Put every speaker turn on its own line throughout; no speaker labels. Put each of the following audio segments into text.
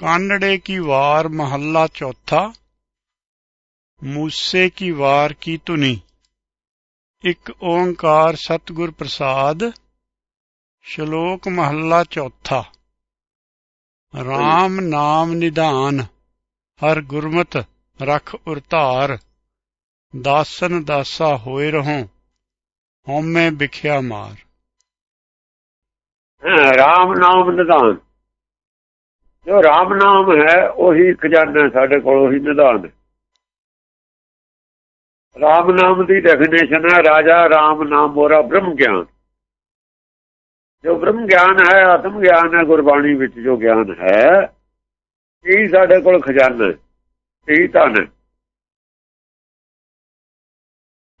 कानड़े की वार महल्ला चौथा मूसे की वार की धुनी ਇੱਕ ਓੰਕਾਰ ਸਤਿਗੁਰ ਪ੍ਰਸਾਦ ਸ਼ਲੋਕ ਮਹੱਲਾ ਚੌਥਾ RAM ਨਾਮ ਨਿਧਾਨ ਹਰ ਗੁਰਮਤ ਰਖ ਉਰਤਾਰ ਦਾਸਨ ਦਾਸਾ ਹੋਏ ਰਹੋ ਹਉਮੈ ਵਿਖਿਆ ਮਾਰ
ਹਾਂ, ਰਾਮ ਨਾਮ ਨਿਧਾਨ ਜੋ ਰਾਮ ਨਾਮ ਹੈ, ਉਹੀ ਖਜ਼ਾਨਾ ਸਾਡੇ ਕੋਲ, ਉਹੀ ਨਿਧਾਨ ਹੈ। ਰਾਮ ਨਾਮ ਦੀ ਡੈਫੀਨੇਸ਼ਨ ਹੈ, ਰਾਜਾ ਰਾਮ ਨਾਮ ਮੋਰਾ ਬ੍ਰਹਮ ਗਿਆਨ। ਜੋ ਬ੍ਰਹਮ ਗਿਆਨ ਹੈ, ਆਤਮ ਗਿਆਨ ਹੈ, ਗੁਰਬਾਣੀ ਵਿੱਚ ਜੋ ਗਿਆਨ ਹੈ, ਇਹ ਸਾਡੇ ਕੋਲ ਖਜ਼ਾਨਾ ਹੈ, ਇਹ ਧਨ ਹੈ।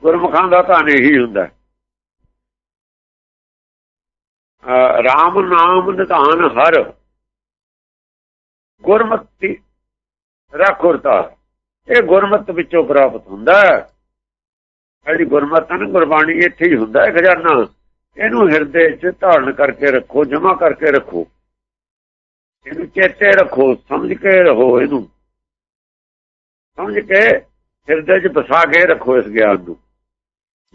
ਗੁਰਮੁਖਾਂ ਦਾ ਧਨ ਇਹੀ ਹੁੰਦਾ ਰਾਮ ਨਾਮ ਨਿਧਾਨ ਹਰ ਗੁਰਮਤਿ ਰੱਖੁਰਤਾ। ਇਹ ਗੁਰਮਤ ਵਿੱਚੋਂ ਪ੍ਰਾਪਤ ਹੁੰਦਾ ਹੈ। ਜਿਹੜੀ ਗੁਰਮਤ ਹੈ ਗੁਰਬਾਣੀ ਇੱਥੇ ਹੀ ਹੁੰਦਾ ਹੈ, ਖਜ਼ਾਨਾ। ਇਹਨੂੰ ਹਿਰਦੇ 'ਚ ਧਾਰਨ ਕਰਕੇ ਰੱਖੋ ਜਮਾ ਕਰਕੇ ਰੱਖੋ। ਇਹਨੂੰ ਚੇਤੇ ਰੱਖੋ, ਸਮਝ ਕੇ ਰਹੋ ਇਹਨੂੰ। ਸਮਝ ਕੇ ਹਿਰਦੇ 'ਚ ਬਸਾ ਕੇ ਰੱਖੋ ਇਸ ਗਿਆਨ ਨੂੰ।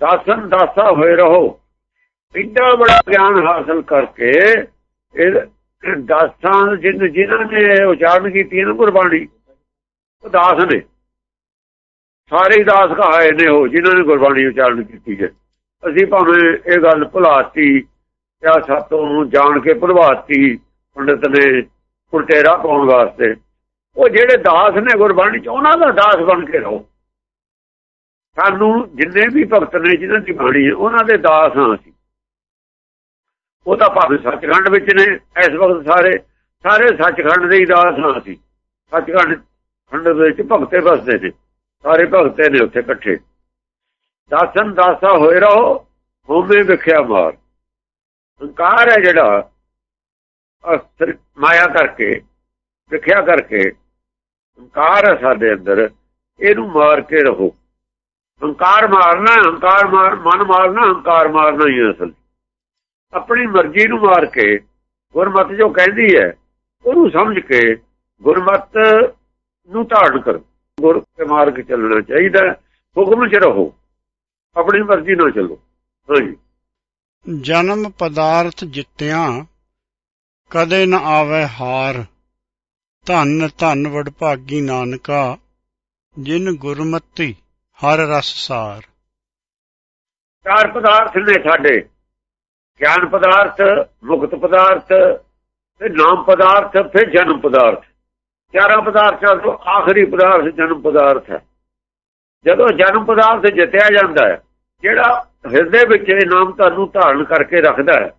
ਦਾਸਨ ਦਾਸਾ ਹੋਏ ਰਹੋ। ਇੰਨਾ ਬੜਾ ਗਿਆਨ ਹਾਸਲ ਕਰਕੇ ਇਹ ਦਾਸਾਂ ਜਿਨ ਜਿਨ੍ਹਾਂ ਨੇ ਉਚਾਰਨ ਕੀਤੀ ਹੈ ਨਾ ਗੁਰਬਾਣੀ, ਉਹ ਦਾਸ ਨੇ। ਸਾਰੇ ਦਾਸ ਕਹਾਏ ਨੇ ਉਹ, ਜਿਨ੍ਹਾਂ ਨੇ ਗੁਰਬਾਣੀ ਉਚਾਰਨ ਕੀਤੀ ਹੈ। ਅਸੀਂ ਭਾਵੇਂ ਇਹ ਗੱਲ ਭੁਲਾਤੀ ਜਾਂ ਸਾਤੋਂ ਨੂੰ ਜਾਣ ਕੇ ਭੁਲਵਾਤੀ ਪੰਡਤ ਨੇ ਉਲਟੇ ਪਾਉਣ ਵਾਸਤੇ, ਉਹ ਜਿਹੜੇ ਦਾਸ ਨੇ ਗੁਰਬਾਣੀ ਚ, ਉਹਨਾਂ ਦਾ ਦਾਸ ਬਣ ਕੇ ਰਹੋ। ਸਾਨੂੰ ਜਿੰਨੇ ਵੀ ਭਗਤ ਨੇ ਜਿਹਨਾਂ ਦੀ ਬਾਣੀ ਹੈ, ਉਹਨਾਂ ਦੇ ਦਾਸ ਹਾਂ ਅਸੀਂ। ਉਹ ਤਾਂ ਭਾਵੇਂ ਸੱਚਖੰਡ ਵਿੱਚ ਨੇ, ਇਸ ਵਕਤ ਸਾਰੇ ਸਾਰੇ ਸੱਚਖੰਡ ਦੇ ਹੀ ਦਾਸ ਹਾਂ ਅਸੀਂ। ਸੱਚਖੰਡ, ਖੰਡ ਵਿੱਚ ਭਗਤੇ ਵਸਦੇ ਨੇ, ਸਾਰੇ ਭਗਤੇ ਨੇ ਉੱਥੇ ਇਕੱਠੇ। ਦਾਸਨ ਦਾਸਾ ਹੋਏ ਰਹੋ ਹੋਵੇ ਵਿਖਿਆ ਮਾਰ। ਹੰਕਾਰ ਹੈ ਜਿਹੜਾ, ਅਸਰ ਮਾਇਆ ਕਰਕੇ, ਵਿਖਿਆ ਕਰਕੇ, ਹੰਕਾਰ ਹੈ ਸਾਡੇ ਅੰਦਰ, ਇਹਨੂੰ ਮਾਰ ਕੇ ਰਹੋ। ਹੰਕਾਰ ਮਾਰਨਾ, ਹੰਕਾਰ ਮਾਰ, ਮਨ ਮਾਰਨਾ, ਹੰਕਾਰ ਮਾਰਨਾ ਹੀ ਅਸਲ। ਆਪਣੀ ਮਰਜ਼ੀ ਨੂੰ ਮਾਰ ਕੇ ਗੁਰਮਤ ਜੋ ਕਹਿੰਦੀ ਹੈ ਉਹਨੂੰ ਸਮਝ ਕੇ ਗੁਰਮਤ ਨੂੰ ਧਾਰਨ ਕਰੋ। ਗੁਰ ਦੇ ਮਾਰਗ ਚੱਲਣਾ ਚਾਹੀਦਾ ਹੁਕਮ 'ਚ ਰਹੋ ਆਪਣੀ ਮਰਜ਼ੀ ਨਾਲ ਚੱਲੋ। ਹਾਂਜੀ।
ਜਨਮ ਪਦਾਰਥ ਜਿੱਤਿਆਂ ਕਦੇ ਨ ਆਵੇ ਹਾਰ। ਧੰਨ ਧੰਨ ਵਡਭਾਗੀ ਨਾਨਕਾ ਜਿਨ ਗੁਰਮਤੀ ਹਰ ਰਸ ਸਾਰ।
ਚਾਰ ਪਦਾਰਥ ਨੇ ਸਾਡੇ। ਗਿਆਨ ਪਦਾਰਥ ਮੁਕਤ ਪਦਾਰਥ, ਫਿਰ ਨਾਮ ਪਦਾਰਥ, ਫਿਰ ਜਨਮ ਪਦਾਰਥ। ਚਾਰਾਂ ਪਦਾਰਥਾਂ ਤੋਂ ਆਖਰੀ ਪਦਾਰਥ ਜਨਮ ਪਦਾਰਥ ਹੈ। ਜਦੋਂ ਜਨਮ ਪਦਾਰਥ ਜਿੱਤਿਆ ਜਾਂਦਾ ਹੈ, ਜਿਹੜਾ ਹਿਰਦੇ ਵਿੱਚ ਇਹ ਨਾਮ ਤੁਹਾਨੂੰ ਧਾਰਨ ਕਰਕੇ ਰੱਖਦਾ ਹੈ,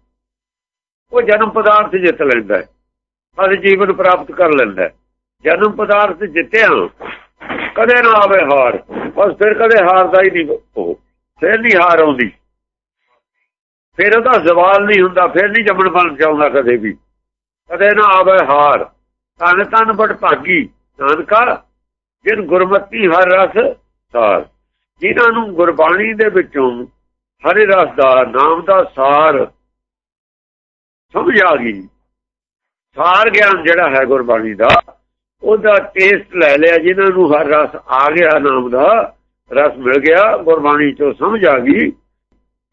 ਉਹ ਜਨਮ ਪਦਾਰਥ ਜਿੱਤ ਲੈਂਦਾ ਹੈ ਅਸ ਜੀਵਨ ਪ੍ਰਾਪਤ ਕਰ ਲੈਂਦਾ ਹੈ। ਜਨਮ ਪਦਾਰਥ ਜਿੱਤਿਆ, ਕਦੇ ਨਾ ਆਵੇ ਹਾਰ, ਬਸ ਫਿਰ ਕਦੇ ਹਾਰਦਾ ਹੀ ਨਹੀਂ ਉਹ, ਫਿਰ ਨਹੀਂ ਹਾਰ ਆਉਂਦੀ। ਫਿਰ ਉਹਦਾ ਜ਼ਵਾਲ ਨਹੀਂ ਹੁੰਦਾ, ਫਿਰ ਨਹੀਂ ਜੰਮਣ ਬਣ ਚਾਹੁੰਦਾ ਕਦੇ ਵੀ। ਕਦੇ ਨਾ ਆਵੇ ਹਾਰ। ਤਨ ਤਨ ਬੜ ਭਾਗੀ, ਨਾਨਕਾ, ਜਿਨ ਗੁਰਮਤੀ ਹਰ ਰਸ ਸਾਰ ਜਿਨ੍ਹਾਂ ਨੂੰ ਗੁਰਬਾਣੀ ਦੇ ਵਿੱਚੋਂ ਹਰੇ ਰਸ ਦਾ ਨਾਮ ਦਾ ਸਾਰ ਸਮਝ ਆ ਗਈ। ਸਾਰ ਗਿਆਨ ਜਿਹੜਾ ਹੈ ਗੁਰਬਾਣੀ ਦਾ, ਉਹਦਾ ਟੇਸਟ ਲੈ ਲਿਆ, ਜਿਨ੍ਹਾਂ ਨੂੰ ਹਰ ਰਸ ਆ ਗਿਆ ਨਾਮ ਦਾ, ਰਸ ਮਿਲ ਗਿਆ, ਗੁਰਬਾਣੀ ਚੋਂ ਸਮਝ ਆ ਗਈ।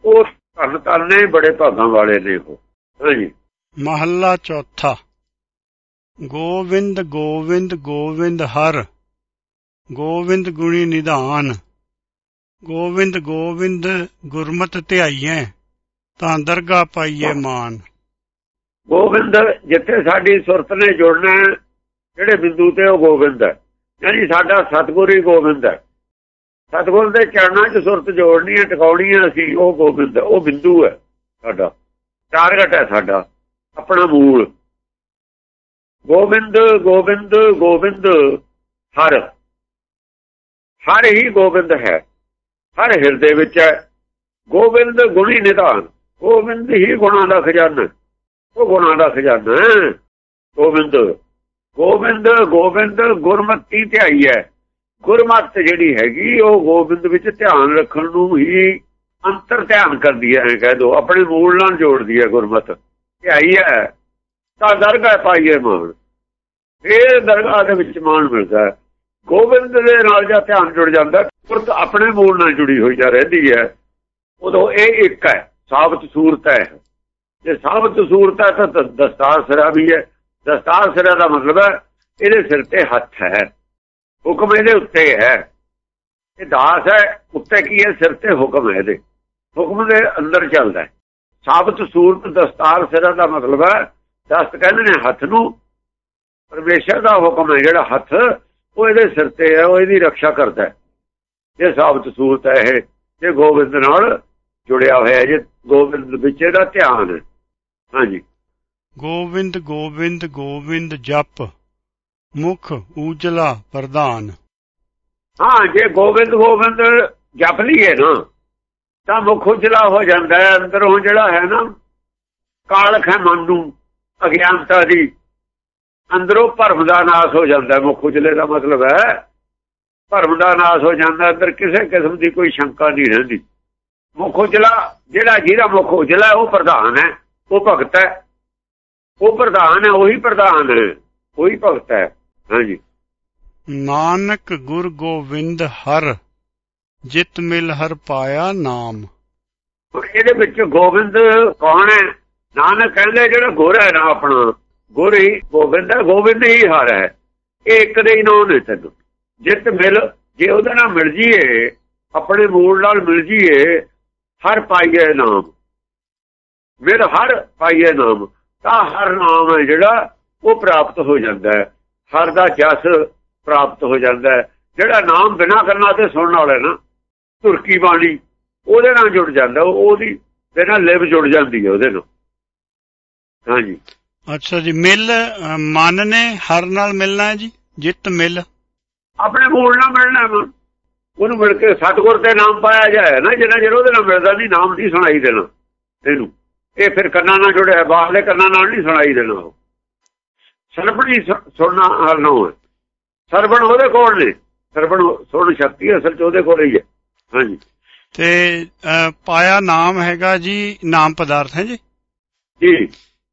ਉਹ ਧੰਨ ਧੰਨ ਨੇ ਬੜੇ ਭਾਗਾਂ ਵਾਲੇ ਨੇ ਉਹ। ਹਾਂਜੀ
ਮਹੱਲਾ ਚੌਥਾ। ਗੋਵਿੰਦ ਗੋਵਿੰਦ ਗੋਵਿੰਦ ਹਰ। ਗੋਵਿੰਦ ਗੁਣੀ ਨਿਧਾਨ। ਗੋਵਿੰਦ ਗੋਵਿੰਦ ਗੁਰਮਤਿ ਧਿਆਈਐ ਤਾਂ ਦਰਗਾ ਪਾਈਏ ਮਾਨ।
ਗੋਬਿੰਦ ਜਿੱਥੇ ਸਾਡੀ ਸੁਰਤ ਨੇ ਜੁੜਨਾ ਜਿਹੜੇ ਬਿੰਦੂ ਤੇ ਉਹ ਗੋਬਿੰਦ ਹੈ। ਯਾਨੀ ਸਾਡਾ ਸਤਿਗੁਰ ਹੀ ਗੋਬਿੰਦ ਹੈ। ਸਤਿਗੁਰ ਦੇ ਚਰਨਾਂ 'ਚ ਸੁਰਤ ਜੋੜਨੀ ਹੈ, ਟਿਕਾਉਣੀ ਹੈ ਅਸੀਂ, ਉਹ ਗੋਬਿੰਦ, ਉਹ ਬਿੰਦੂ ਹੈ ਸਾਡਾ। ਟਾਰਗੇਟ ਹੈ ਸਾਡਾ, ਆਪਣਾ ਮੂਲ। ਗੋਬਿੰਦ ਗੋਬਿੰਦ ਗੋਬਿੰਦ, ਹਰ। ਹਰ ਹੀ ਗੋਬਿੰਦ ਹੈ, ਹਰ ਹਿਰਦੇ ਵਿੱਚ ਹੈ। ਗੋਬਿੰਦ ਗੁਣੀ ਨਿਧਾਨ, ਗੋਬਿੰਦ ਹੀ ਗੁਣਾਂ ਦਾ ਖਜ਼ਾਨਾ। ਉਹ ਗੁਣਾਂ ਦਾ ਖਜ਼ਾਨਾ ਗੋਬਿੰਦ ਗੋਬਿੰਦ ਗੋਬਿੰਦ ਗੁਰਮਤੀ ਧਿਆਈ ਹੈ। ਗੁਰਮਤ ਜਿਹੜੀ ਹੈਗੀ, ਉਹ ਗੋਬਿੰਦ ਵਿੱਚ ਧਿਆਨ ਰੱਖਣ ਨੂੰ ਹੀ ਅੰਤਰ ਧਿਆਨ ਕਰਦੀ ਹੈ ਕਹਿ ਦੋ। ਆਪਣੇ ਮੂਲ ਨਾਲ ਜੋੜਦੀ ਹੈ ਗੁਰਮਤ। ਧਿਆਈ ਹੈ, ਤਾਂ ਦਰਗਾਹ ਪਾਈਏ ਮਾਨ। ਫੇਰ ਦਰਗਾਹ ਦੇ ਵਿੱਚ ਮਾਨ ਮਿਲਦਾ ਗੋਬਿੰਦ ਦੇ ਨਾਲ ਜਾਂ ਧਿਆਨ ਜੁੜ ਜਾਂਦਾ ਗੁਰਤ ਆਪਣੇ ਮੂਲ ਨਾਲ ਜੁੜੀ ਹੋਈ ਜਾ ਰਹਿੰਦੀ ਹੈ, ਉਦੋਂ ਇਹ ਇੱਕ ਹੈ, ਸਾਬਤ ਸੂਰਤ ਹੈ। ਜੇ ਸਾਬਤ ਸੂਰਤ ਹੈ ਤਾਂ ਦਸਤਾਰ ਸਿਰਾ ਵੀ ਹੈ। ਦਸਤਾਰ ਸਿਰਾ ਦਾ ਮਤਲਬ ਹੈ, ਇਹਦੇ ਸਿਰ ਤੇ ਹੱਥ ਹੈ। ਹੁਕਮ ਇਹਦੇ ਉੱਤੇ ਹੈ। ਇਹ ਦਾਸ ਹੈ, ਉੱਤੇ ਕੀ ਹੈ? ਸਿਰ ਤੇ ਹੁਕਮ ਹੈ ਇਹਦੇ। ਹੁਕਮ ਦੇ ਅੰਦਰ ਚੱਲਦਾ ਸਾਬਤ ਸੂਰਤ ਦਸਤਾਰ ਸਿਰਾ ਦਾ ਮਤਲਬ ਹੈ, ਦਸਤ ਕਹਿੰਦੇ ਨੇ ਹੱਥ ਨੂੰ। ਪਰਮੇਸ਼ਰ ਦਾ ਹੁਕਮ ਹੈ ਜਿਹੜਾ ਹੱਥ, ਉਹ ਇਹਦੇ ਸਿਰ ਤੇ ਹੈ, ਉਹ ਇਹਦੀ ਰੱਖਿਆ ਕਰਦਾ ਹੈ। ਇਹ ਸਾਬਤ ਸੂਰਤ ਹੈ ਇਹ ਜੇ ਗੋਬਿੰਦ ਨਾਲ ਜੁੜਿਆ ਹੋਇਆ ਜੇ ਗੋਬਿੰਦ ਵਿੱਚ ਇਹਦਾ ਧਿਆਨ ਹਾਂਜੀ।
ਗੋਬਿੰਦ ਗੋਬਿੰਦ ਗੋਬਿੰਦ ਜਪ। ਮੁਖ ਉਜਲਾ ਪ੍ਰਧਾਨ।
ਹਾਂ, ਜੇ ਗੋਬਿੰਦ ਗੋਬਿੰਦ ਜਪ ਲਈਏ ਨਾ, ਤਾਂ ਮੁਖ ਉਜਲਾ ਹੋ ਜਾਂਦਾ ਹੈ। ਅੰਦਰੋਂ ਜਿਹੜਾ ਹੈ ਨਾ, ਕਾਲਖ ਹੈ ਮਨ ਨੂੰ, ਅਗਿਆਨਤਾ ਦੀ। ਅੰਦਰੋਂ ਭਰਮ ਦਾ ਨਾਸ ਹੋ ਜਾਂਦਾ, ਮੁਖ ਉਜਲੇ ਦਾ ਮਤਲਬ ਹੈ। ਭਰਮ ਦਾ ਨਾਸ ਹੋ ਜਾਂਦਾ, ਅੰਦਰ ਕਿਸੇ ਕਿਸਮ ਦੀ ਕੋਈ ਸ਼ੰਕਾ ਨਹੀਂ ਰਹਿੰਦੀ। ਮੁਖ ਉਜਲਾ ਜਿਹੜਾ ਜਿਹਦਾ ਮੁਖ ਉਜਲਾ ਉਹ ਪ੍ਰਧਾਨ ਹੈ, ਉਹ ਭਗਤ ਹੈ। ਉਹ ਪ੍ਰਧਾਨ ਹੈ, ਉਹੀ ਪ੍ਰਧਾਨ ਹੈ, ਉਹੀ ਭਗਤ ਹੈ। ਹਾਂਜੀ।
ਨਾਨਕ ਗੁਰ ਗੋਬਿੰਦ ਹਰ ਜਿਤ ਮਿਲ ਹਰ ਪਾਇਆ ਨਾਮ।
ਇਹਦੇ ਵਿੱਚ ਗੋਬਿੰਦ ਕੌਣ ਹੈ? ਨਾਨਕ ਕਹਿੰਦੇ ਜਿਹੜਾ ਗੁਰ ਹੈ ਨਾ ਆਪਣਾ ਗੁਰ ਹੀ ਗੋਬਿੰਦ ਹੈ ਗੋਬਿੰਦ ਹੀ ਹਰ ਹੈ। ਇਹ ਇੱਕ ਦੇ ਹੀ ਨਾਮ ਨੇ ਤੈਨੂੰ। ਜਿਤ ਮਿਲ ਜੇ ਉਹਦੇ ਨਾਲ ਮਿਲ ਜੀਏ ਆਪਣੇ ਮੂਲ ਨਾਲ ਮਿਲ ਜੀਏ ਹਰ ਪਾਈਏ ਨਾਮ। ਮਿਲ ਹਰ ਪਾਈਏ ਨਾਮ। ਤਾਂ ਹਰ ਨਾਮ ਹੈ ਜਿਹੜਾ ਉਹ ਪ੍ਰਾਪਤ ਹੋ ਜਾਂਦਾ ਹੈ। ਹਰ ਦਾ ਜਸ ਪ੍ਰਾਪਤ ਹੋ ਜਾਂਦਾ ਜਿਹੜਾ ਨਾਮ ਬਿਨਾ ਕਰਨਾ ਤੇ ਸੁਣਨ ਵਾਲਾ ਨਾ ਤੁਰਕੀ ਬਾਣੀ ਉਹਦੇ ਨਾਲ ਜੁੜ ਜਾਂਦਾ ਉਹਦੀ ਦੇ ਨਾਲ ਲਿਵ ਜੁੜ ਜਾਂਦੀ ਹੈ ਉਹਦੇ ਨਾਲ। ਹਾਂਜੀ।
ਅੱਛਾ ਜੀ ਮਿਲ ਮਨ ਨੇ ਹਰ ਨਾਲ ਮਿਲਣਾ ਹੈ ਜੀ? ਜਿੱਤ ਮਿਲ।
ਆਪਣੇ ਮੂਲ ਨਾਲ ਮਿਲਣਾ ਉਹਨੂੰ ਮਿਲ ਕੇ ਸਤਗੁਰ ਤੇ ਨਾਮ ਪਾਇਆ ਜਾਏ ਨਾ ਜਿੰਨਾ ਜਿਹੜਾ ਉਹਦੇ ਨਾਲ ਮਿਲਦਾ ਨਹੀਂ ਨਾਮ ਨਹੀਂ ਸੁਣਾਈ ਦੇਣਾ। ਇਹਨੂੰ। ਇਹ ਫਿਰ ਕੰਨਾਂ ਨਾਲ ਜੁੜਿਆ ਬਾਹਰਲੇ ਕੰਨਾਂ ਨਾਲ ਨਹੀਂ ਸੁਣਾਈ ਦੇਣਾ ਉਹ। ਸਰਬਣੀ ਸੁਣਨਾ ਨਾ ਹੋਏ ਸਰਬਣ ਉਹਦੇ ਕੋਲ ਨੇ। ਸਰਬਣ ਸੁਣ ਸ਼ਕਤੀ ਅਸਲ ਚ ਉਹਦੇ ਕੋਲ ਹੀ ਹੈ। ਹਾਂਜੀ।
ਤੇ ਪਾਇਆ ਨਾਮ ਹੈਗਾ ਜੀ ਨਾਮ ਪਦਾਰਥ ਹੈ ਜੀ?
ਜੀ।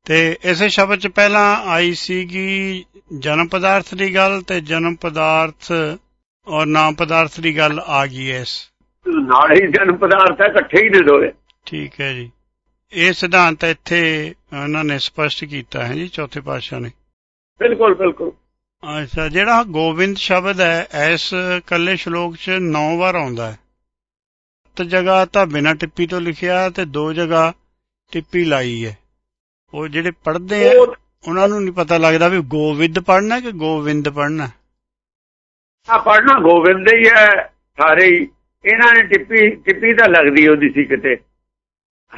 ਤੇ ਇਸੇ ਸ਼ਬਦ ਚ ਪਹਿਲਾਂ ਆਈ ਸੀਗੀ ਜਨਮ ਪਦਾਰਥ ਦੀ ਗੱਲ ਤੇ ਜਨਮ ਪਦਾਰਥ ਔਰ ਨਾਮ ਪਦਾਰਥ ਦੀ ਗੱਲ ਆ ਗਈ ਇਸ।
ਨਾਲ ਹੀ ਜਨਮ ਪਦਾਰਥ ਹੈ ਇਕੱਠੇ ਹੀ ਨੇ ਦੋਵੇਂ।
ਠੀਕ ਹੈ ਜੀ। ਇਹ ਸਿਧਾਂਤ ਇੱਥੇ ਉਹਨਾਂ ਨੇ ਸਪਸ਼ਟ ਕੀਤਾ ਹੈ ਜੀ ਚੌਥੇ ਪਾਤਸ਼ਾਹ ਨੇ।
ਬਿਲਕੁਲ ਬਿਲਕੁਲ।
ਅੱਛਾ ਜਿਹੜਾ ਗੋਬਿੰਦ ਸ਼ਬਦ ਹੈ ਇਸ ਕੱਲੇ ਸ਼ਲੋਕ 'ਚ 9 ਵਾਰ ਆਉਂਦਾ ਹੈ। ਤੇ ਜਗ੍ਹਾ ਤਾਂ ਬਿਨਾਂ ਟਿੱਪੀ ਤੋਂ ਲਿਖਿਆ ਤੇ ਦੋ ਜਗ੍ਹਾ ਟਿੱਪੀ ਲਾਈ ਹੈ। ਉਹ ਜਿਹੜੇ ਪੜ੍ਹਦੇ ਆ ਉਹਨਾਂ ਨੂੰ ਨਹੀਂ ਪਤਾ ਲੱਗਦਾ ਵੀ ਗੋਵਿੰਦ ਪੜ੍ਹਨਾ ਕਿ ਗੋਵਿੰਦ ਪੜ੍ਹਨਾ।
ਆ ਪੜ੍ਹਨਾ ਗੋਬਿੰਦ ਹੀ ਹੈ ਸਾਰੇ ਹੀ। ਇਹਨਾਂ ਨੇ ਟਿੱਪੀ ਟਿੱਪੀ ਤਾਂ ਲੱਗਦੀ ਹੁੰਦੀ ਸੀ ਕਿਤੇ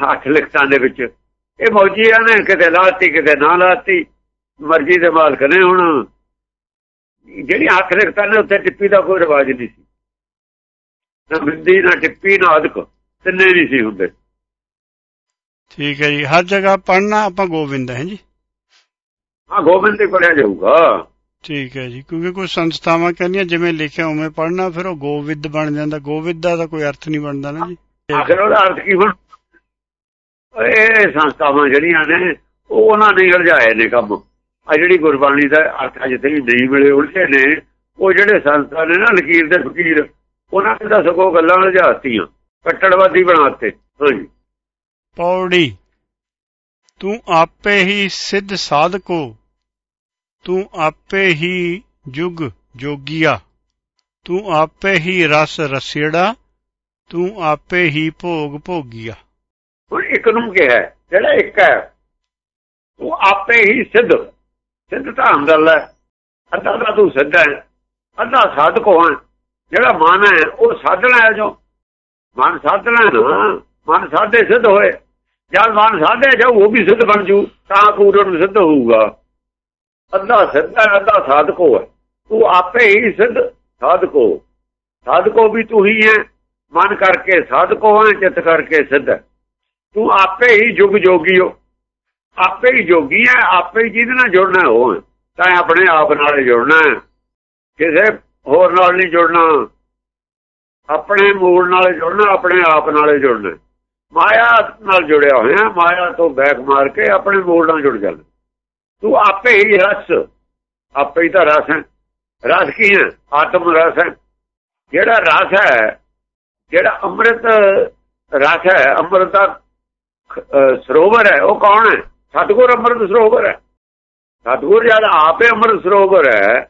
ਹੱਥ ਲਿਖਤਾਂ ਦੇ ਵਿੱਚ। ਇਹ ਮੌਜੀਆਂ ਨੇ ਕਿਤੇ ਲਾਤੀ ਕਿਤੇ ਨਾ ਲਾਤੀ। ਮਰਜ਼ੀ ਦੇ ਮਾਲਕ ਨੇ ਹੁਣ। ਜਿਹੜੀ ਹੱਥ ਲਿਖਤਾਂ ਨੇ ਉੱਤੇ ਟਿੱਪੀ ਦਾ ਕੋਈ ਰਿਵਾਜ ਨਹੀਂ ਸੀ। ਨਾ ਬਿੰਦੀ ਨਾ ਟਿੱਪੀ ਨਾ ਅਦਕ ਤਿੰਨੇ ਨਹੀਂ ਸੀ ਹੁੰਦੇ।
ਠੀਕ ਹੈ ਜੀ ਹਰ ਜਗ੍ਹਾ ਪੜ੍ਹਨਾ ਆਪਾਂ ਗੋਬਿੰਦ ਹੈ ਜੀ।
ਹਾਂ ਗੋਬਿੰਦ ਤੇ ਪੜਿਆ ਜਾਊਗਾ।
ਠੀਕ ਹੈ ਜੀ ਕਿਉਂਕਿ ਕੋਈ ਸੰਸਥਾਵਾਂ ਕਹਿੰਦੀਆਂ ਜਿਵੇਂ ਲਿਖਿਆ ਉਵੇਂ ਪੜ੍ਹਨਾ ਫਿਰ ਉਹ ਗੋਵਿੰਦ ਬਣ ਜਾਂਦਾ। ਗੋਵਿੰਦ ਦਾ ਤਾਂ ਕੋਈ ਅਰਥ ਨਹੀਂ ਬਣਦਾ ਨਾ ਜੀ।
ਆਖਰ ਉਹਦਾ ਅਰਥ ਕੀ ਬਣ ਇਹ ਸੰਸਥਾਵਾਂ ਜਿਹੜੀਆਂ ਨੇ ਉਹ ਉਹਨਾਂ ਨੇ ਉਲਝਾਏ ਨੇ ਕੰਮ। ਆ ਜਿਹੜੀ ਗੁਰਬਾਣੀ ਦਾ ਅਰਥ ਅਜੇ ਤੱਕ ਨਹੀਂ ਮਿਲੇ ਉਲਝੇ ਨੇ। ਉਹ ਜਿਹੜੇ ਸੰਸਥਾ ਨੇ ਨਾ ਲਕੀਰ ਦੇ ਫਕੀਰ ਉਹਨਾਂ ਨੇ ਤਾਂ ਸਗੋਂ ਗੱਲਾਂ ਉਲਝਾਤੀਆਂ ਕੱਟੜਵਾਦੀ ਬਣਾਤੇ। ਹਾਂਜੀ।
ਪੌੜੀ ਤੂੰ ਆਪੇ ਹੀ ਸਿੱਧ ਸਾਧਕੋ ਤੂੰ ਆਪੇ ਹੀ ਜੁਗ ਜੋਗੀਆ ਤੂੰ ਆਪੇ ਹੀ ਰਸ ਰਸਿੜਾ ਤੂੰ ਆਪੇ ਹੀ ਭੋਗ ਭੋਗੀਆ।
ਹੁਣ ਇੱਕ ਨੂੰ ਕਿਹਾ ਜਿਹੜਾ ਇੱਕ ਹੈ ਉਹ ਆਪੇ ਹੀ ਸਿੱਧ। ਸਿੱਧ ਤਾਂ ਅੰਦਰ ਹੈ। ਅੱਧਾ ਤਾਂ ਤੂੰ ਸਿੱਧ ਹੈ, ਅੱਧਾ ਸਾਧਕ ਹੋਣ। ਜਿਹੜਾ ਮਨ ਹੈ, ਉਹ ਸਾਧਣਾ ਹੈ ਜੋ। ਮਨ ਸਾਧਣਾ ਨਾ, ਮਨ ਸਾਧੇ ਸਿੱਧ ਹੋਏ। ਜਦ ਮਨ ਸਾਧੇ ਜਾਊ, ਉਹ ਵੀ ਸਿੱਧ ਬਣ ਜੂ, ਤਾਂ ਪੂਰਨ ਸਿੱਧ ਹੋਊਗਾ। ਅੱਧਾ ਸਿੱਧ ਹੈ, ਅੱਧਾ ਸਾਧਕੋ ਹੈ ਤੂੰ ਆਪੇ ਹੀ ਸਿੱਧ ਸਾਧਕੋ ਸਾਧਕੋ ਵੀ ਤੂੰ ਹੀ ਹੈ। ਮਨ ਕਰਕੇ ਸਾਧਕੋ ਹੈ ਚਿੱਤ ਕਰਕੇ ਸਿੱਧ ਤੂੰ ਆਪੇ ਹੀ ਜੁਗ ਜੋਗੀ ਹੋ। ਆਪੇ ਹੀ ਜੋਗੀ ਹੈ, ਆਪੇ ਹੀ ਜਿਹਦੇ ਨਾਲ ਜੁੜਨਾ ਉਹ ਤਾਂ ਆਪਣੇ ਆਪ ਨਾਲ ਜੁੜਨਾ ਕਿਸੇ ਹੋਰ ਨਾਲ ਨਹੀਂ ਜੁੜਨਾ। ਆਪਣੇ ਮੂਲ ਨਾਲ ਜੁੜਨਾ, ਆਪਣੇ ਆਪ ਨਾਲ ਜੁੜਨਾ ਮਾਇਆ ਨਾਲ ਜੁੜਿਆ ਹੋਇਆ ਮਾਇਆ ਤੋਂ ਬੈਕ ਮਾਰ ਕੇ ਆਪਣੇ ਮੂਲ ਨਾਲ ਜੁੜ ਜਾਣਾ ਤੂੰ ਆਪੇ ਹੀ ਰਸ, ਆਪੇ ਹੀ ਤਾਂ ਰਸ ਹੈ। ਰਸ ਕੀ ਹੈ? ਆਤਮ ਰਸ ਹੈ। ਜਿਹੜਾ ਰਸ ਹੈ, ਜਿਹੜਾ ਅੰਮ੍ਰਿਤ ਰਸ ਹੈ, ਅੰਮ੍ਰਿਤ ਦਾ ਸਰੋਵਰ ਹੈ, ਉਹ ਕੌਣ ਹੈ? ਸਤਗੁਰ ਅੰਮ੍ਰਿਤ ਸਰੋਵਰ ਹੈ। ਸਤਗੁਰ ਜਦ ਆਪੇ ਅੰਮ੍ਰਿਤ ਸਰੋਵਰ ਹੈ,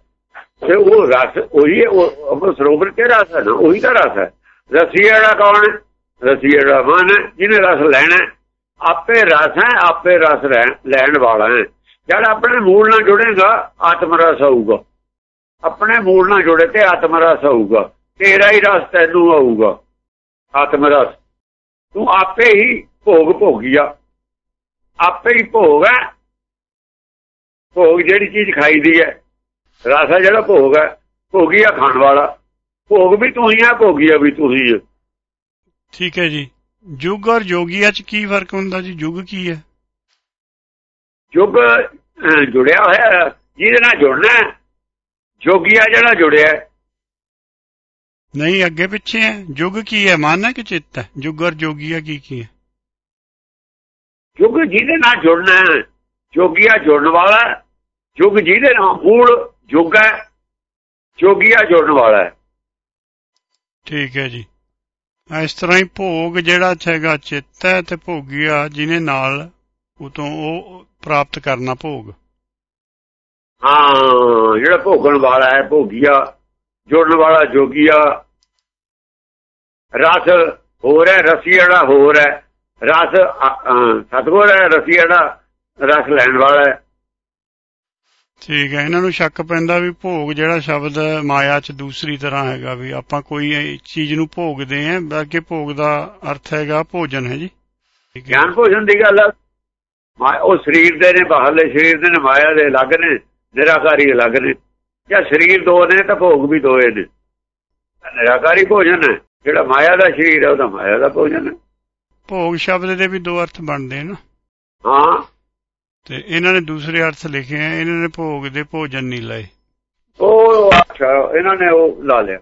ਤੇ ਉਹ ਰਸ, ਉਹੀ ਅੰਮ੍ਰਿਤ ਸਰੋਵਰ ਕੇ ਰਸ ਹੈ? ਉਹੀ ਤਾਂ ਰਸ ਹੈ। ਰਸੀੜਾ ਕੌਣ ਰਸੀੜਾ ਮਨ ਜਿਹਨੇ ਰਸ ਲੈਣਾ ਆਪੇ ਰਸ ਹੈ, ਆਪੇ ਰਸ ਲੈਣ ਵਾਲਾ ਹੈ। ਜਦ ਆਪਣੇ ਮੂਲ ਨਾਲ ਜੁੜੇਗਾ, ਆਤਮ ਰਸ ਆਊਗਾ। ਆਪਣੇ ਮੂਲ ਨਾਲ ਜੁੜੇ ਤੇ ਆਤਮ ਰਸ ਆਊਗਾ। ਤੇਰਾ ਹੀ ਰਸ ਤੈਨੂੰ ਆਊਗਾ। ਆਤਮ ਰਸ। ਤੂੰ ਆਪੇ ਹੀ ਭੋਗ ਭੋਗੀਆ। ਆਪੇ ਹੀ ਭੋਗ ਹੈ। ਭੋਗ ਜਿਹੜੀ ਚੀਜ਼ ਖਾਈਦੀ ਹੈ ਰਸ ਜਿਹੜਾ ਭੋਗ ਹੈ ਭੋਗੀਆ ਖਾਣ ਵਾਲਾ। ਭੋਗ ਵੀ ਤੂੰ ਹੀ ਹੈ ਭੋਗੀਆ ਵੀ ਤੂੰ ਹੀ ਹੈ
ਠੀਕ ਹੈ ਜੀ। ਯੁੱਗ ਔਰ ਜੋਗੀਆ ਚ ਕੀ ਫ਼ਰਕ ਹੁੰਦਾ ਜੀ? ਯੁੱਗ ਕੀ ਹੈ?
ਯੁੱਗ ਜੁੜਿਆ ਹੋਇਆ ਜਿਹਦੇ ਨਾਲ ਜੁੜਨਾ ਜੋਗੀਆ ਜਿਹੜਾ ਜੁੜਿਆ
ਨਹੀਂ ਅੱਗੇ ਪਿੱਛੇ ਹੈ। ਯੁੱਗ ਕੀ ਹੈ? ਮਨ ਹੈ ਕਿ ਚਿੱਤ ਹੈ। ਯੁੱਗ ਔਰ ਜੋਗੀਆ ਕੀ ਕੀ ਹੈ?
ਯੁੱਗ ਜਿਹਦੇ ਨਾਲ ਜੁੜਨਾ ਹੈ ਜੋਗੀਆ ਜੁੜਨ ਵਾਲਾ ਯੁੱਗ ਜਿਹਦੇ ਨਾਲ ਮੂਲ ਯੁੱਗ ਹੈ ਜੋਗੀਆ ਜੁੜਨ ਵਾਲਾ ਹੈ।
ਠੀਕ ਹੈ ਜੀ। ਇਸ ਤਰ੍ਹਾਂ ਹੀ ਭੋਗ ਜਿਹੜਾ ਹੈਗਾ ਚਿੱਤ ਹੈ ਤੇ ਭੋਗੀਆ ਜਿਹਨੇ ਨਾਲ ਉਤੋਂ ਉਹ ਪ੍ਰਾਪਤ ਕਰਨਾ ਭੋਗ।
ਹਾਂ ਜਿਹੜਾ ਭੋਗਣ ਵਾਲਾ ਹੈ ਭੋਗੀਆ ਜੁੜਨ ਵਾਲਾ ਜੋਗੀਆ। ਰਸ ਹੋਰ ਹੈ ਰਸੀੜਾ ਹੋਰ ਹੈ। ਰਸ ਸਤਗੁਰ ਹੈ ਰਸੀੜਾ ਰਸ ਲੈਣ ਵਾਲਾ ਹੈ।
ਠੀਕ ਹੈ ਇਹਨਾਂ ਨੂੰ ਸ਼ੱਕ ਪੈਂਦਾ ਵੀ ਭੋਗ ਜਿਹੜਾ ਸ਼ਬਦ ਮਾਇਆ 'ਚ ਦੂਸਰੀ ਤਰ੍ਹਾਂ ਹੈਗਾ ਵੀ ਆਪਾਂ ਕੋਈ ਚੀਜ਼ ਨੂੰ ਭੋਗਦੇ ਆਂ ਬਾਕੀ ਭੋਗ ਦਾ ਅਰਥ ਹੈਗਾ ਭੋਜਨ ਹੈ ਜੀ।
ਗਿਆਨ ਭੋਜਨ ਦੀ ਗੱਲ ਹੈ ਉਹ ਸਰੀਰ ਦੇ ਨੇ ਬਾਹਰਲੇ ਸਰੀਰ ਦੇ ਨੇ ਮਾਇਆ ਦੇ ਅਲੱਗ ਨੇ ਨਿਰਾਕਾਰੀ ਅਲੱਗ ਨੇ। ਜਾਂ ਸਰੀਰ ਦੋ ਨੇ ਤਾਂ ਭੋਗ ਵੀ ਦੋਏ ਨੇ। ਨਿਰਾਕਾਰੀ ਭੋਜਨ ਹੈ ਜਿਹੜਾ ਮਾਇਆ ਦਾ ਸਰੀਰ ਹੈ ਉਹਦਾ ਮਾਇਆ ਦਾ ਭੋਜਨ ਹੈ।
ਭੋਗ ਸ਼ਬਦ ਦੇ ਵੀ ਦੋ ਅਰਥ ਬਣਦੇ ਨੇ
ਹਾਂ।
ਤੇ ਇਹਨਾਂ ਨੇ ਦੂਸਰੇ ਅਰਥ ਲਿਖੇ ਆ ਇਹਨਾਂ ਨੇ ਭੋਗ ਦੇ ਭੋਜਨ ਨਹੀਂ ਲਏ।
ਉਹ ਅੱਛਾ ਇਹਨਾਂ ਨੇ ਉਹ ਲਾ ਲਿਆ।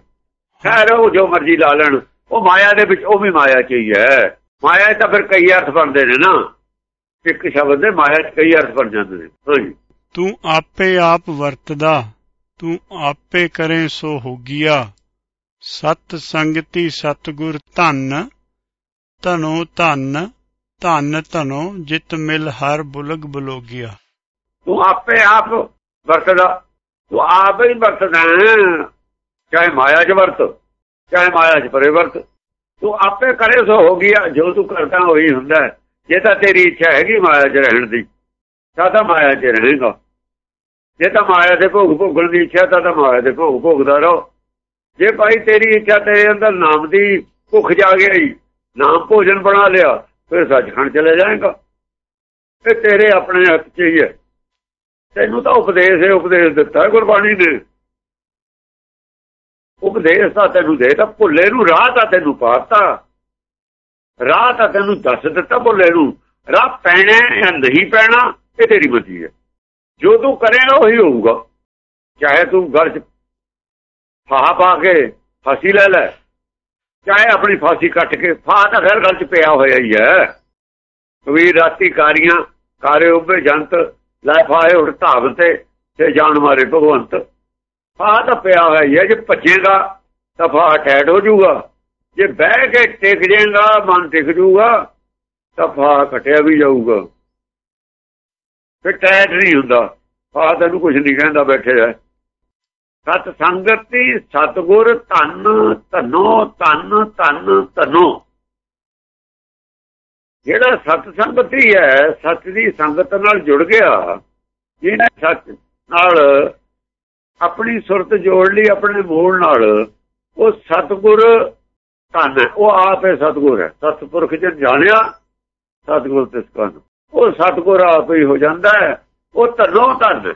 ਖੈਰ ਉਹ ਜੋ ਮਰਜ਼ੀ ਲਾ ਲੈਣ। ਉਹ ਮਾਇਆ ਦੇ ਵਿੱਚ ਉਹ ਵੀ ਮਾਇਆ ਚ ਹੀ ਹੈ। ਮਾਇਆ ਤਾਂ ਫਿਰ ਕਈ ਅਰਥ ਬਣਦੇ ਨੇ ਨਾ। ਇੱਕ ਸ਼ਬਦ ਦੇ ਮਾਇਆ ਚ ਕਈ ਅਰਥ ਬਣ ਜਾਂਦੇ ਨੇ। ਹਾਂਜੀ।
ਤੂੰ ਆਪੇ ਆਪ ਵਰਤਦਾ ਤੂੰ ਆਪੇ ਕਰੇ ਸੋ ਹੋਗੀਆ। ਸਤ ਸੰਗਤੀ ਸਤਗੁਰ ਧੰਨ ਧਨੋ ਧਨ ਧਨ ਧਨੋ, ਜਿਤ ਮਿਲ ਹਰ ਬੁਲਗ ਬਲੋਗਿਆ।
ਤੂੰ ਆਪੇ ਆਪ ਵਰਤਦਾ, ਤੂੰ ਆਪ ਹੀ ਵਰਤਦਾ ਚਾਹੇ ਮਾਇਆ 'ਚ ਵਰਤ, ਚਾਹੇ ਮਾਇਆ 'ਚ ਪਰੇ ਵਰਤ। ਤੂੰ ਆਪੇ ਕਰੇ ਸੋ ਹੋ ਗਿਆ, ਜੋ ਤੂੰ ਕਰਦਾ ਹੋਈ ਹੁੰਦਾ ਜੇ ਤਾਂ ਤੇਰੀ ਇੱਛਾ ਹੈਗੀ ਮਾਇਆ 'ਚ ਰਹਿਣ ਦੀ, ਤਾਂ ਤਾਂ ਮਾਇਆ 'ਚ ਰਹੇਗਾ। ਜੇ ਤਾਂ ਮਾਇਆ ਦੇ ਭੋਗ ਭੋਗਣ ਦੀ ਇੱਛਾ, ਤਾਂ ਤਾਂ ਮਾਇਆ ਦੇ ਭੋਗ ਭੋਗਦਾ ਰਹੋ। ਜੇ ਭਾਈ ਤੇਰੀ ਇੱਛਾ ਤੇਰੇ ਅੰਦਰ ਨਾਮ ਦੀ ਭੁੱਖ ਜਾ ਨਾਮ ਭੋਜਨ ਬਣਾ ਲਿਆ, ਫਿਰ ਸੱਚਖੰਡ ਚਲੇ ਜਾਏਗਾ। ਤੇ ਤੇਰੇ ਆਪਣੇ ਹੱਥ 'ਚ ਹੀ ਹੈ। ਤੈਨੂੰ ਤਾਂ ਉਪਦੇਸ਼ ਹੈ, ਉਪਦੇਸ਼ ਦਿੱਤਾ ਗੁਰਬਾਣੀ ਨੇ। ਉਪਦੇਸ਼ ਤਾਂ ਤੈਨੂੰ ਦੇਤਾ, ਭੁੱਲੇ ਨੂੰ ਰਾਹ ਤਾਂ ਤੈਨੂੰ ਪਾਤਾ। ਰਾਹ ਤਾਂ ਤੈਨੂੰ ਦੱਸ ਦਿੱਤਾ ਭੁੱਲੇ ਨੂੰ। ਰਾਹ ਪੈਣਾ ਜਾਂ ਨਹੀਂ ਪੈਣਾ, ਇਹ ਤੇਰੀ ਮਰਜ਼ੀ ਹੈ। ਜੋ ਤੂੰ ਕਰੇਗਾ, ਉਹੀ ਹੋਊਗਾ। ਚਾਹੇ ਤੂੰ ਘਰ 'ਚ ਫਾਹਾ ਪਾ ਕੇ ਫਸੀ ਲੈ ਲੈ। ਚਾਹੇ ਆਪਣੀ ਫਾਸੀ ਕੱਟ ਕੇ, ਫਾਹ ਤਾਂ ਖੈਰ ਗੱਲ 'ਚ ਪਿਆ ਹੋਇਆ ਹੀ ਹੈ। ਕਬੀਰ ਰਾਤੀ ਕਾਰੀਆਂ, ਕਾਰੇ ਉੱਭੇ ਜੰਤ, ਲੈ ਫਾਏ ਉੜ ਧਾਵ ਤੇ ਤੇ ਜਾਨ ਮਾਰੇ ਭਗਵੰਤ। ਫਾਹ ਤਾਂ ਪਿਆ ਹੋਇਆ ਹੀ ਹੈ, ਜੇ ਭੱਜੇਗਾ ਤਾਂ ਫਾਹ ਟੈਟ ਹੋ ਜਾਊਗਾ। ਜੇ ਬਹਿ ਕੇ ਟਿਕ ਜਾਏਗਾ, ਮਨ ਟਿਕ ਜਾਊਗਾ, ਤਾਂ ਫਾਹ ਘਟਿਆ ਵੀ ਜਾਊਗਾ। ਫਿਰ ਟੈਟ ਨਹੀਂ ਹੁੰਦਾ। ਫਾਹ ਤੈਨੂੰ ਕੁਝ ਨਹੀਂ ਕਹਿੰਦਾ ਬੈਠੇ ਰਹਿ। ਸਤ ਸੰਗਤੀ, ਸਤਗੁਰ ਧੰਨ, ਧਨੋ, ਧੰਨ ਧੰਨ, ਧਨੋ। ਜਿਹੜਾ ਸਤ ਸੰਗਤੀ ਹੈ, ਸੱਚ ਦੀ ਸੰਗਤ ਨਾਲ ਜੁੜ ਗਿਆ, ਜਿਹਨੇ ਸੱਚ ਨਾਲ ਆਪਣੀ ਸੁਰਤ ਜੋੜ ਲਈ, ਆਪਣੇ ਮੂਲ ਨਾਲ, ਉਹ ਸਤਗੁਰ ਧੰਨ ਉਹ ਆਪ ਹੈ ਸਤਗੁਰ ਹੈ। ਸਤਪੁਰਖ ਜਨ ਜਾਣਿਆ, ਸਤਗੁਰ ਤਿਸ ਕਨ ਉਹ ਸਤਗੁਰ ਆਪ ਹੀ ਹੋ ਜਾਂਦਾ ਹੈ, ਉਹ ਧਨੋ ਧੰਨ।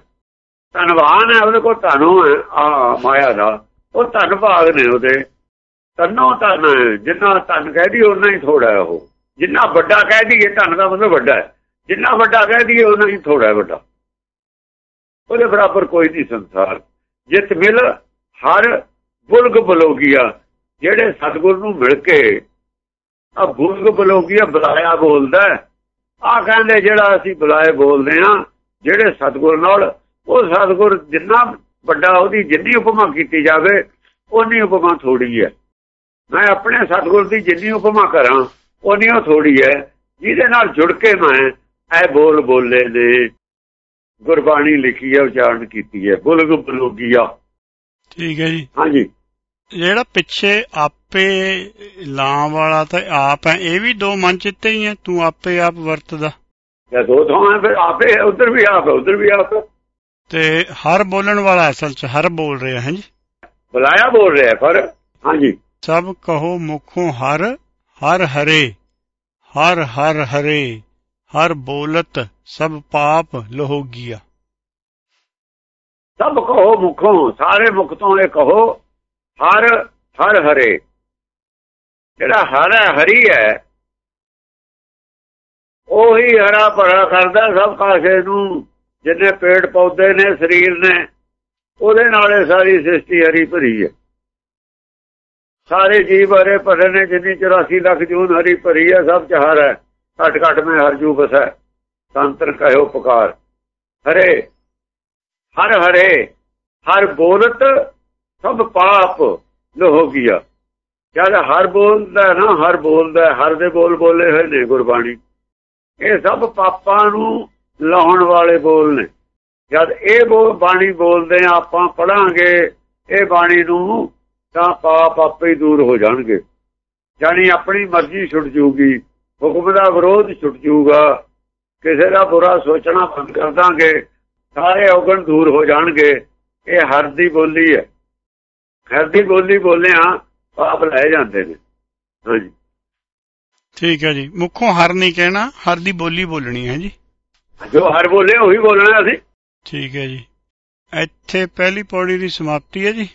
ਧਨਵਾਨ ਹੈ, ਉਹਦੇ ਕੋਲ ਧਨੋ ਹੈ ਆ ਮਾਇਆ ਦਾ। ਉਹ ਧਨ ਭਾਗ ਨੇ ਉਹਦੇ। ਧਨੋ ਧਨ, ਜਿੰਨਾ ਧਨ ਕਹਿਦੀ ਉਹਨਾਂ ਹੀ ਥੋੜਾ ਹੈ ਉਹ। ਜਿੰਨਾ ਵੱਡਾ ਕਹਿ ਦਈਏ, ਧਨ ਦਾ ਮਤਲਬ ਵੱਡਾ ਹੈ। ਜਿੰਨਾ ਵੱਡਾ ਕਹਿ ਦਈਏ ਉਹਨਾਂ ਹੀ ਥੋੜਾ ਹੈ ਵੱਡਾ। ਉਹਦੇ ਬਰਾਬਰ ਕੋਈ ਨਹੀਂ ਸੰਸਾਰ। ਜਿਤ ਮਿਲ, ਹਰ ਬੁਲਗ ਬਲੋਗੀਆ। ਜਿਹੜੇ ਸਤਗੁਰ ਨੂੰ ਮਿਲ ਕੇ ਆ ਬੁਲਗ ਬਲੋਗੀਆ ਬੁਲਾਇਆ ਬੋਲਦਾ ਆ ਕਹਿੰਦੇ ਜਿਹੜਾ ਅਸੀਂ ਬੁਲਾਏ ਬੋਲਦੇ ਆ ਜਿਹੜੇ ਸਤਗੁਰ ਨਾਲ ਉਹ ਸਤਗੁਰ ਜਿੰਨਾ ਵੱਡਾ ਉਹਦੀ ਜਿੰਨੀ ਉਪਮਾ ਕੀਤੀ ਜਾਵੇ ਉਨੀ ਉਪਮਾ ਥੋੜੀ ਹੈ। ਮੈਂ ਆਪਣੇ ਸਤਗੁਰ ਦੀ ਜਿੰਨੀ ਉਪਮਾ ਕਰਾਂ ਉਨੀ ਉਹ ਥੋੜੀ ਹੈ। ਜਿਹਦੇ ਨਾਲ ਜੁੜ ਕੇ ਮੈਂ ਐ ਬੋਲ ਬੋਲੇ ਨੇ ਗੁਰਬਾਣੀ ਲਿਖੀ ਹੈ ਉਚਾਰਨ ਕੀਤੀ ਹੈ। ਬੁਲਗ ਬਲੋਗੀਆ
ਠੀਕ ਹੈ ਜੀ।
ਹਾਂਜੀ।
ਜਿਹੜਾ ਪਿੱਛੇ ਆਪੇ ਲਾਂ ਵਾਲਾ ਤਾਂ ਆਪ ਹੈ ਇਹ ਵੀ ਦੋ ਮਨ ਚਿੱਤੇ ਹੀ ਹੈ ਤੂੰ ਆਪੇ ਆਪ ਵਰਤਦਾ।
ਜੇ ਦੋ ਥਾਂ ਫਿਰ ਆਪੇ ਉਧਰ ਵੀ ਆਪ ਉਧਰ ਵੀ ਆਪ
ਤੇ ਹਰ ਬੋਲਣ ਵਾਲਾ ਅਸਲ 'ਚ ਹਰ ਬੋਲ ਰਿਹਾ ਹੈ ਜੀ?
ਬੁਲਾਇਆ ਬੋਲ ਰਿਹਾ ਪਰ ਹਾਂਜੀ।
ਸਭ ਕਹੋ ਮੁਖੋਂ ਹਰ ਹਰ ਹਰੇ ਹਰ ਹਰ ਹਰੇ ਹਰ ਬੋਲਤ ਸਭ ਪਾਪ ਲਹੋਗੀਆ।
ਸਭ ਕਹੋ ਮੁਖੋਂ ਸਾਰੇ ਮੁਖ ਤੋਂ ਇਹ ਕਹੋ ਹਰ ਹਰ ਹਰੇ। ਜਿਹੜਾ ਹਰ ਹੈ ਹਰੀ ਹੈ ਉਹੀ ਹਰਾ ਭਰਾ ਕਰਦਾ ਸਭ ਕਾਸੇ ਨੂੰ। ਜਿੰਨੇ ਪੇੜ ਪੌਦੇ ਨੇ, ਸਰੀਰ ਨੇ, ਉਹਦੇ ਨਾਲੇ ਸਾਰੀ ਸ੍ਰਿਸ਼ਟੀ ਹਰੀ ਭਰੀ ਹੈ। ਸਾਰੇ ਜੀਵ ਹਰੇ ਭਰੇ ਨੇ, ਜਿੰਨੀ 84 ਲੱਖ ਜੂਨ ਹਰੀ ਭਰੀ ਹੈ, ਸਭ ਚ ਹਰ ਹੈ। ਘਟ ਘਟ ਮੈਂ ਹਰ ਜੂ ਬਸੈ ਸੰਤਰ ਕਹਿਓ ਪੁਕਾਰ। ਹਰੇ, ਹਰ ਹਰੇ, ਹਰ ਬੋਲਤ, ਸਭ ਪਾਪ ਲਹੋ ਗਿਆ। ਜਦ ਹਰ ਬੋਲਦਾ ਨਾ, ਹਰ ਬੋਲਦਾ ਹਰ ਦੇ ਬੋਲ ਬੋਲੇ ਹੋਏ ਨੇ ਗੁਰਬਾਣੀ। ਇਹ ਸਭ ਪਾਪਾਂ ਨੂੰ ਲਾਉਣ ਵਾਲੇ ਬੋਲ ਨੇ। ਜਦ ਇਹ ਬੋਲ ਬਾਣੀ ਬੋਲਦੇ ਆ, ਆਪਾਂ ਪੜਾਂਗੇ, ਇਹ ਬਾਣੀ ਨੂੰ ਤਾਂ ਪਾਪ ਆਪੇ ਹੀ ਦੂਰ ਹੋ ਜਾਣਗੇ। ਜਾਨੀ ਆਪਣੀ ਮਰਜ਼ੀ ਛੁੱਟ ਜੂਗੀ, ਹੁਕਮ ਦਾ ਵਿਰੋਧ ਛੁੱਟ ਜੂਗਾ, ਕਿਸੇ ਦਾ ਬੁਰਾ ਸੋਚਣਾ ਬੰਦ ਕਰ ਦਾਂਗੇ, ਸਾਰੇ ਔਗਣ ਦੂਰ ਹੋ ਜਾਣਗੇ, ਇਹ ਹਰ ਦੀ ਬੋਲੀ ਹੈ। ਹਰ ਦੀ ਬੋਲੀ ਬੋਲਿਆ ਪਾਪ ਲੈ ਜਾਂਦੇ ਨੇ। ਹਾਂਜੀ।
ਠੀਕ ਹੈ ਜੀ। ਮੁਖੋਂ ਹਰ ਨਹੀਂ ਕਹਿਣਾ, ਹਰ ਦੀ ਬੋਲੀ ਬੋਲਣੀ ਹੈ ਜੀ।
ਜੋ ਹਰ ਬੋਲੇ ਉਹੀ ਬੋਲਣਾ ਅਸੀਂ।
ਠੀਕ ਹੈ ਜੀ। ਇੱਥੇ ਪਹਿਲੀ ਪੌੜੀ ਦੀ ਸਮਾਪਤੀ ਹੈ ਜੀ।